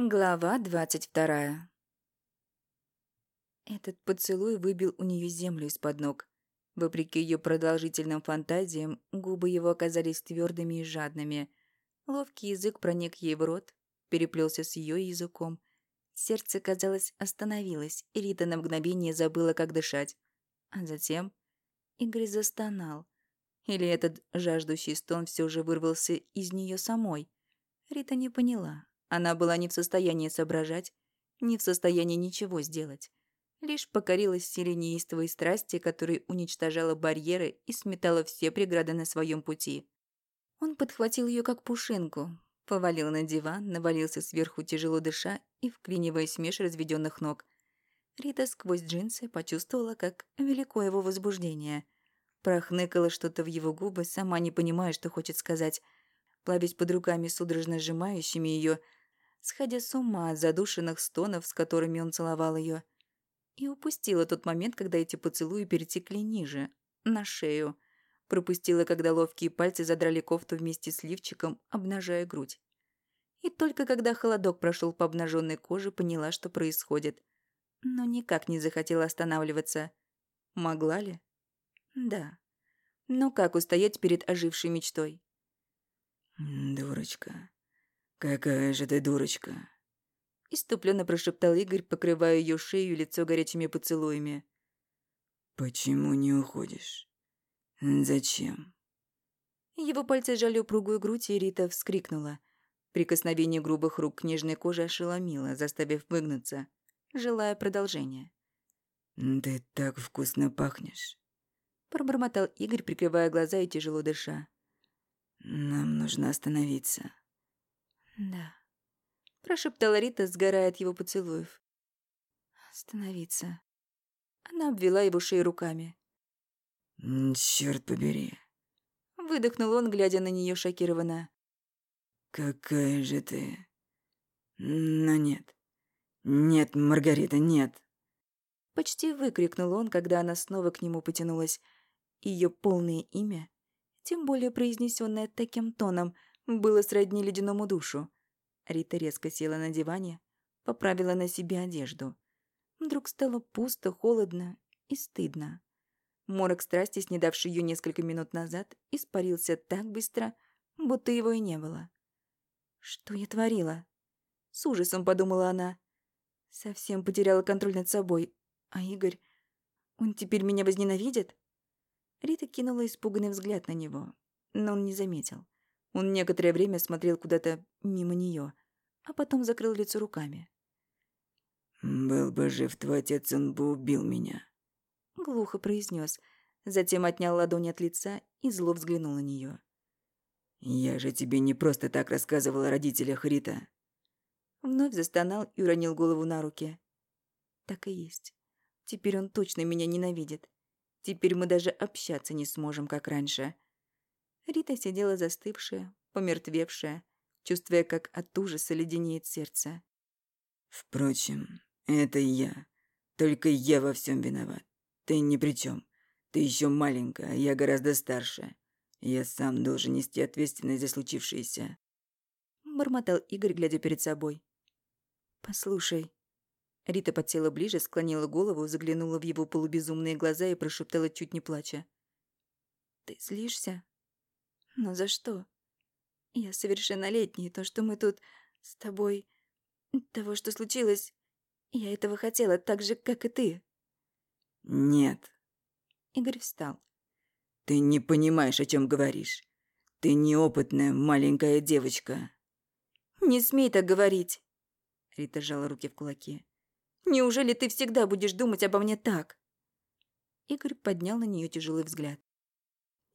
Глава двадцать вторая. Этот поцелуй выбил у нее землю из-под ног. Вопреки ее продолжительным фантазиям, губы его оказались твердыми и жадными. Ловкий язык проник ей в рот, переплелся с ее языком. Сердце, казалось, остановилось, и Рита на мгновение забыла, как дышать. А затем Игорь застонал. Или этот жаждущий стон все же вырвался из нее самой. Рита не поняла, она была не в состоянии соображать, не в состоянии ничего сделать. Лишь покорилась силе неистовой страсти, которая уничтожала барьеры и сметала все преграды на своем пути. Он подхватил ее как пушинку, повалил на диван, навалился сверху тяжело дыша и вклиниваясь меж разведенных ног. Рита сквозь джинсы почувствовала, как велико его возбуждение. Прохныкала что-то в его губы, сама не понимая, что хочет сказать. Плавясь под руками, судорожно сжимающими ее, сходя с ума от задушенных стонов, с которыми он целовал ее, и упустила тот момент, когда эти поцелуи перетекли ниже, на шею. Пропустила, когда ловкие пальцы задрали кофту вместе с лифчиком, обнажая грудь. И только когда холодок прошел по обнаженной коже, поняла, что происходит. Но никак не захотела останавливаться. Могла ли? Да. Но как устоять перед ожившей мечтой? «Дурочка», «Какая же ты дурочка!» Иступленно прошептал Игорь, покрывая ее шею и лицо горячими поцелуями. «Почему не уходишь? Зачем?» Его пальцы сжали упругую грудь, и Рита вскрикнула. Прикосновение грубых рук к нежной коже ошеломило, заставив выгнуться, желая продолжения. «Ты так вкусно пахнешь!» Пробормотал Игорь, прикрывая глаза и тяжело дыша. «Нам нужно остановиться». «Да», — прошептала Рита, сгорая от его поцелуев. «Остановиться». Она обвела его шею руками. «Чёрт побери». Выдохнул он, глядя на нее шокированно. «Какая же ты...» «Но нет. Нет, Маргарита, нет». Почти выкрикнул он, когда она снова к нему потянулась. Ее полное имя, тем более произнесенное таким тоном — было сродни ледяному душу. Рита резко села на диване, поправила на себе одежду. Вдруг стало пусто, холодно и стыдно. Морок страсти, снедавший ее несколько минут назад, испарился так быстро, будто его и не было. «Что я творила?» С ужасом подумала она. Совсем потеряла контроль над собой. А Игорь... Он теперь меня возненавидит? Рита кинула испуганный взгляд на него, но он не заметил. Он некоторое время смотрел куда-то мимо нее, а потом закрыл лицо руками. «Был бы жив твой отец, он бы убил меня», — глухо произнес. Затем отнял ладонь от лица и зло взглянул на нее. «Я же тебе не просто так рассказывал о родителях Рита». Вновь застонал и уронил голову на руки. «Так и есть. Теперь он точно меня ненавидит. Теперь мы даже общаться не сможем, как раньше». Рита сидела застывшая, помертвевшая, чувствуя, как от ужаса леденеет сердце. «Впрочем, это я. Только я во всем виноват. Ты ни при чем. Ты еще маленькая, а я гораздо старше. Я сам должен нести ответственность за случившееся». Бормотал Игорь, глядя перед собой. «Послушай». Рита подсела ближе, склонила голову, заглянула в его полубезумные глаза и прошептала, чуть не плача. «Ты злишься?» Но за что? Я совершеннолетний, то, что мы тут с тобой... Того, что случилось, я этого хотела так же, как и ты. Нет. Игорь встал. Ты не понимаешь, о чем говоришь. Ты неопытная маленькая девочка. Не смей так говорить. Рита сжала руки в кулаки. Неужели ты всегда будешь думать обо мне так? Игорь поднял на нее тяжелый взгляд.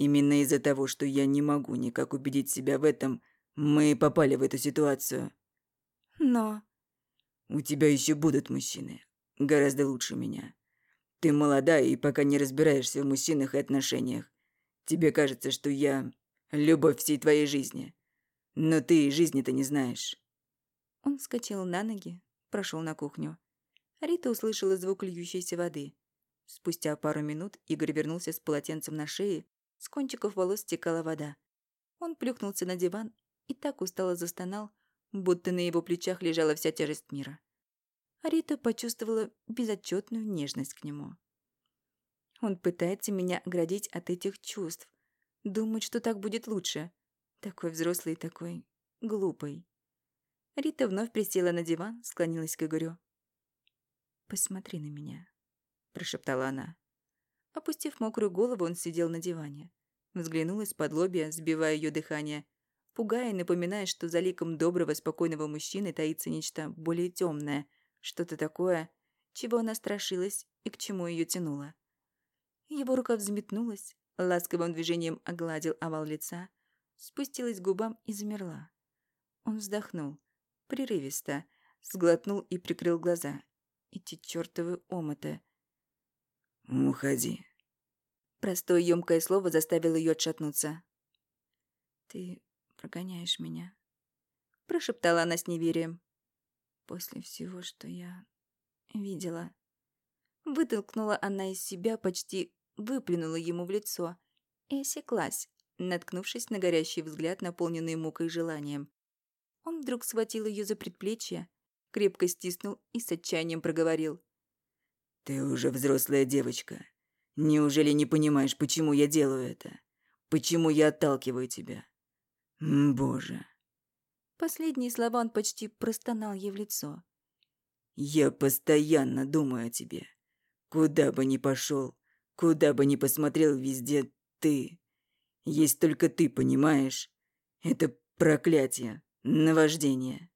Именно из-за того, что я не могу никак убедить себя в этом, мы попали в эту ситуацию. Но... У тебя еще будут мужчины. Гораздо лучше меня. Ты молодая и пока не разбираешься в мужчинах и отношениях. Тебе кажется, что я любовь всей твоей жизни. Но ты и жизни-то не знаешь. Он вскочил на ноги, прошел на кухню. Рита услышала звук льющейся воды. Спустя пару минут Игорь вернулся с полотенцем на шее с кончиков волос стекала вода. Он плюхнулся на диван и так устало застонал, будто на его плечах лежала вся тяжесть мира. Арита почувствовала безотчетную нежность к нему. Он пытается меня оградить от этих чувств. Думает, что так будет лучше. Такой взрослый и такой глупый. Рита вновь присела на диван, склонилась к Игорю. «Посмотри на меня», — прошептала она. Опустив мокрую голову, он сидел на диване. Взглянул из-под лобья, сбивая ее дыхание, пугая и напоминая, что за ликом доброго, спокойного мужчины таится нечто более темное, что-то такое, чего она страшилась и к чему ее тянуло. Его рука взметнулась, ласковым движением огладил овал лица, спустилась к губам и замерла. Он вздохнул, прерывисто, сглотнул и прикрыл глаза. Эти чертовы омыты. «Уходи». Простое ёмкое слово заставило ее отшатнуться. «Ты прогоняешь меня», — прошептала она с неверием. «После всего, что я видела». Вытолкнула она из себя, почти выплюнула ему в лицо и осеклась, наткнувшись на горящий взгляд, наполненный мукой желанием. Он вдруг схватил ее за предплечье, крепко стиснул и с отчаянием проговорил. «Ты уже взрослая девочка. Неужели не понимаешь, почему я делаю это? Почему я отталкиваю тебя? Боже!» Последние слова он почти простонал ей в лицо. «Я постоянно думаю о тебе. Куда бы ни пошел, куда бы ни посмотрел, везде ты. Есть только ты, понимаешь? Это проклятие, наваждение.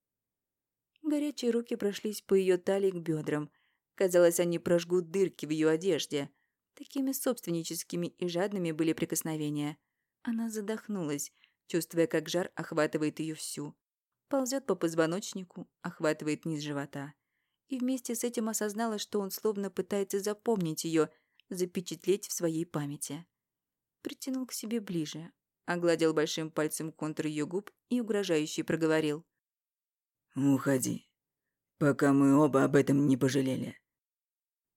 Горячие руки прошлись по ее талии к бедрам. Казалось, они прожгут дырки в ее одежде. Такими собственническими и жадными были прикосновения. Она задохнулась, чувствуя, как жар охватывает ее всю. Ползет по позвоночнику, охватывает низ живота. И вместе с этим осознала, что он словно пытается запомнить ее, запечатлеть в своей памяти. Притянул к себе ближе, огладил большим пальцем контур ее губ и угрожающе проговорил. «Уходи, пока мы оба об этом не пожалели».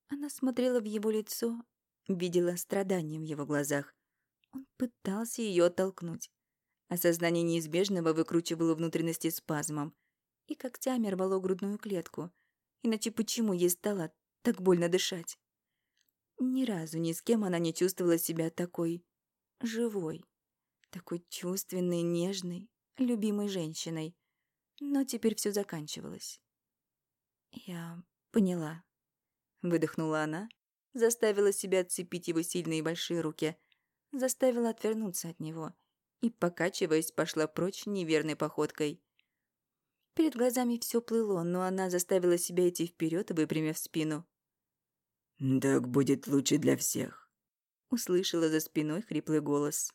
Она смотрела в его лицо, видела страдания в его глазах. Он пытался ее оттолкнуть. Осознание неизбежного выкручивало внутренности спазмом и когтями рвало грудную клетку. Иначе почему ей стало так больно дышать? Ни разу ни с кем она не чувствовала себя такой живой, такой чувственной, нежной, любимой женщиной. Но теперь все заканчивалось. «Я поняла», — выдохнула она, заставила себя отцепить его сильные большие руки, заставила отвернуться от него и, покачиваясь, пошла прочь неверной походкой. Перед глазами все плыло, но она заставила себя идти вперед, выпрямив спину. «Так будет лучше для всех», — услышала за спиной хриплый голос.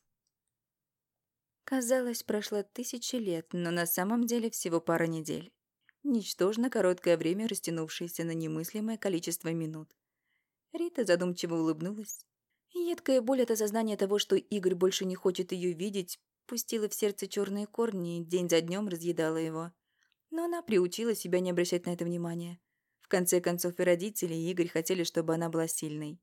Казалось, прошло тысячи лет, но на самом деле всего пара недель. Ничтожно короткое время, растянувшееся на немыслимое количество минут. Рита задумчиво улыбнулась. Едкая боль от осознания того, что Игорь больше не хочет ее видеть, пустила в сердце черные корни и день за днем разъедала его. Но она приучила себя не обращать на это внимания конце концов, и родители, и Игорь хотели, чтобы она была сильной.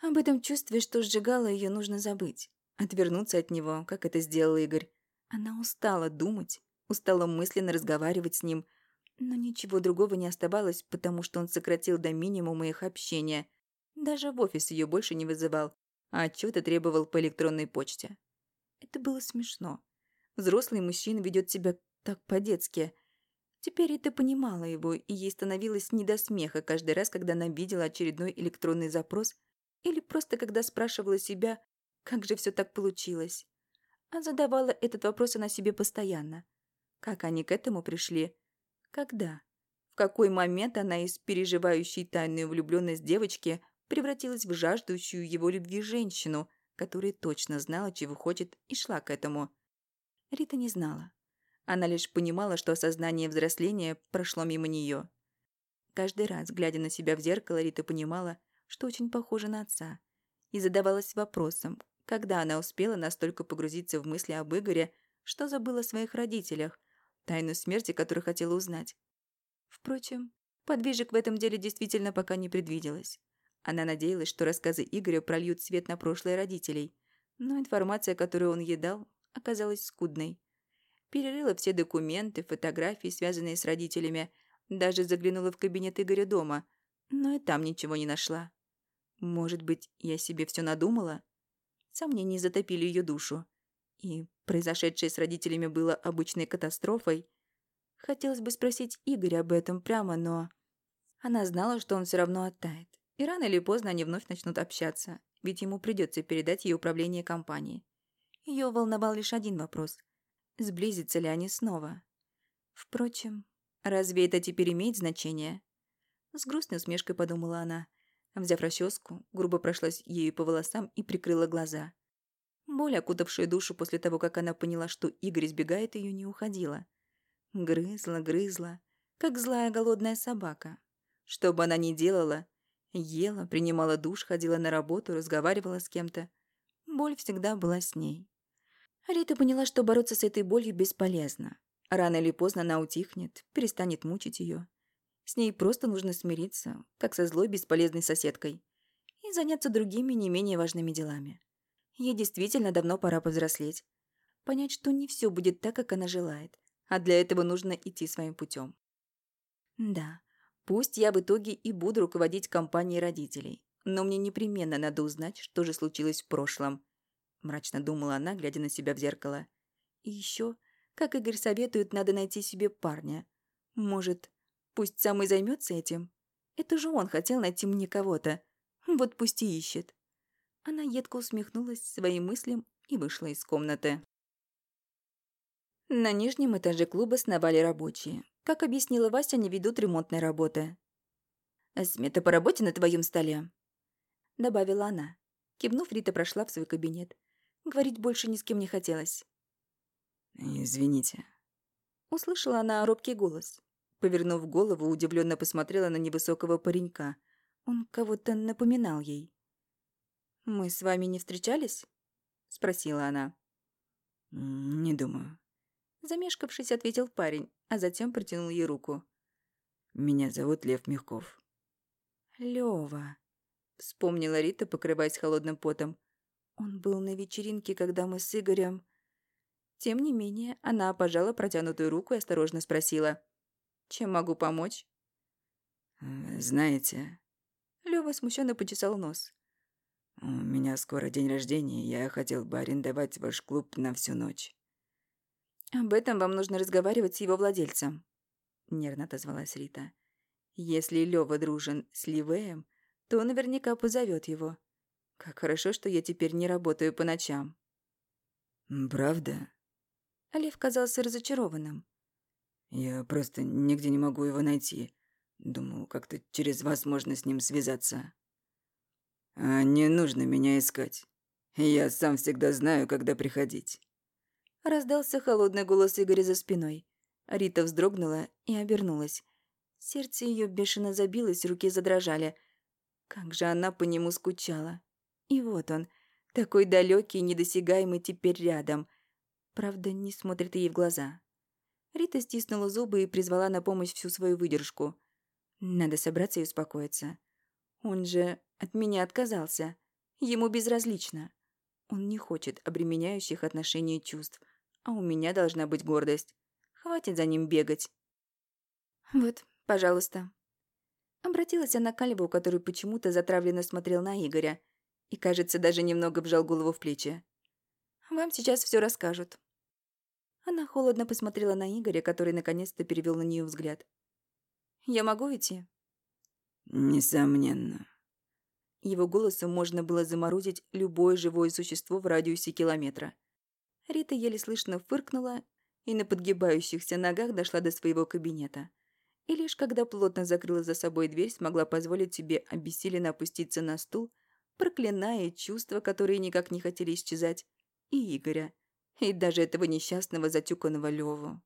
Об этом чувстве, что сжигало ее, нужно забыть. Отвернуться от него, как это сделал Игорь. Она устала думать, устала мысленно разговаривать с ним, но ничего другого не оставалось, потому что он сократил до минимума их общения. Даже в офис ее больше не вызывал, а отчеты требовал по электронной почте. Это было смешно. Взрослый мужчина ведет себя так по-детски. Теперь это понимала его, и ей становилось не до смеха каждый раз, когда она видела очередной электронный запрос или просто когда спрашивала себя, как же все так получилось. А задавала этот вопрос она себе постоянно. Как они к этому пришли? Когда? В какой момент она из переживающей тайную влюбленность девочки превратилась в жаждущую его любви женщину, которая точно знала, чего хочет, и шла к этому? Рита не знала. Она лишь понимала, что осознание взросления прошло мимо нее. Каждый раз, глядя на себя в зеркало, Рита понимала, что очень похожа на отца, и задавалась вопросом, когда она успела настолько погрузиться в мысли об Игоре, что забыла о своих родителях, тайну смерти которой хотела узнать. Впрочем, подвижек в этом деле действительно пока не предвиделось. Она надеялась, что рассказы Игоря прольют свет на прошлое родителей, но информация, которую он ей дал, оказалась скудной. Перерыла все документы, фотографии, связанные с родителями, даже заглянула в кабинет Игоря дома, но и там ничего не нашла. Может быть, я себе все надумала? Сомнения затопили ее душу. И произошедшее с родителями было обычной катастрофой. Хотелось бы спросить Игоря об этом прямо, но... Она знала, что он все равно оттает. И рано или поздно они вновь начнут общаться, ведь ему придется передать ей управление компанией. Ее волновал лишь один вопрос. Сблизятся ли они снова? Впрочем, разве это теперь имеет значение? С грустной усмешкой подумала она. Взяв расческу, грубо прошлась ею по волосам и прикрыла глаза. Боль, окутавшая душу после того, как она поняла, что Игорь избегает ее, не уходила. Грызла, грызла, как злая голодная собака. Что бы она ни делала, ела, принимала душ, ходила на работу, разговаривала с кем-то, боль всегда была с ней. Рита поняла, что бороться с этой болью бесполезно. Рано или поздно она утихнет, перестанет мучить ее. С ней просто нужно смириться, как со злой бесполезной соседкой, и заняться другими не менее важными делами. Ей действительно давно пора повзрослеть. Понять, что не все будет так, как она желает, а для этого нужно идти своим путем. Да, пусть я в итоге и буду руководить компанией родителей, но мне непременно надо узнать, что же случилось в прошлом. Мрачно думала она, глядя на себя в зеркало. И еще, как Игорь советует, надо найти себе парня. Может, пусть сам и займется этим? Это же он хотел найти мне кого-то. Вот пусть и ищет. Она едко усмехнулась своим мыслям и вышла из комнаты. На нижнем этаже клуба сновали рабочие. Как объяснила Вася, они ведут ремонтные работы. «Смета по работе на твоем столе», — добавила она. Кивнув, Рита прошла в свой кабинет. Говорить больше ни с кем не хотелось. «Извините». Услышала она робкий голос. Повернув голову, удивленно посмотрела на невысокого паренька. Он кого-то напоминал ей. «Мы с вами не встречались?» — спросила она. «Не думаю». Замешкавшись, ответил парень, а затем протянул ей руку. «Меня зовут Лев Мягков». «Лёва», — вспомнила Рита, покрываясь холодным потом. «Он был на вечеринке, когда мы с Игорем...» Тем не менее, она пожала протянутую руку и осторожно спросила. «Чем могу помочь?» «Знаете...» Лёва смущенно почесал нос. «У меня скоро день рождения, я хотел бы арендовать ваш клуб на всю ночь». «Об этом вам нужно разговаривать с его владельцем», — нервно отозвалась Рита. «Если Лёва дружен с Ливеем, то наверняка позовет его. Как хорошо, что я теперь не работаю по ночам». «Правда?» Лев казался разочарованным. «Я просто нигде не могу его найти. Думал, как-то через вас можно с ним связаться». А не нужно меня искать. Я сам всегда знаю, когда приходить. Раздался холодный голос Игоря за спиной. Рита вздрогнула и обернулась. Сердце ее бешено забилось, руки задрожали. Как же она по нему скучала. И вот он, такой далекий и недосягаемый теперь рядом. Правда, не смотрит ей в глаза. Рита стиснула зубы и призвала на помощь всю свою выдержку. Надо собраться и успокоиться. Он же от меня отказался. Ему безразлично. Он не хочет обременяющих отношений чувств, а у меня должна быть гордость. Хватит за ним бегать. Вот, пожалуйста. Обратилась она к Альву, который почему-то затравленно смотрел на Игоря и, кажется, даже немного вжал голову в плечи. «Вам сейчас все расскажут». Она холодно посмотрела на Игоря, который наконец-то перевел на нее взгляд. «Я могу идти?» «Несомненно», его голосом можно было заморозить любое живое существо в радиусе километра. Рита еле слышно фыркнула и на подгибающихся ногах дошла до своего кабинета. И лишь когда плотно закрыла за собой дверь, смогла позволить себе обессиленно опуститься на стул, проклиная чувства, которые никак не хотели исчезать, и Игоря, и даже этого несчастного затюканного Леву.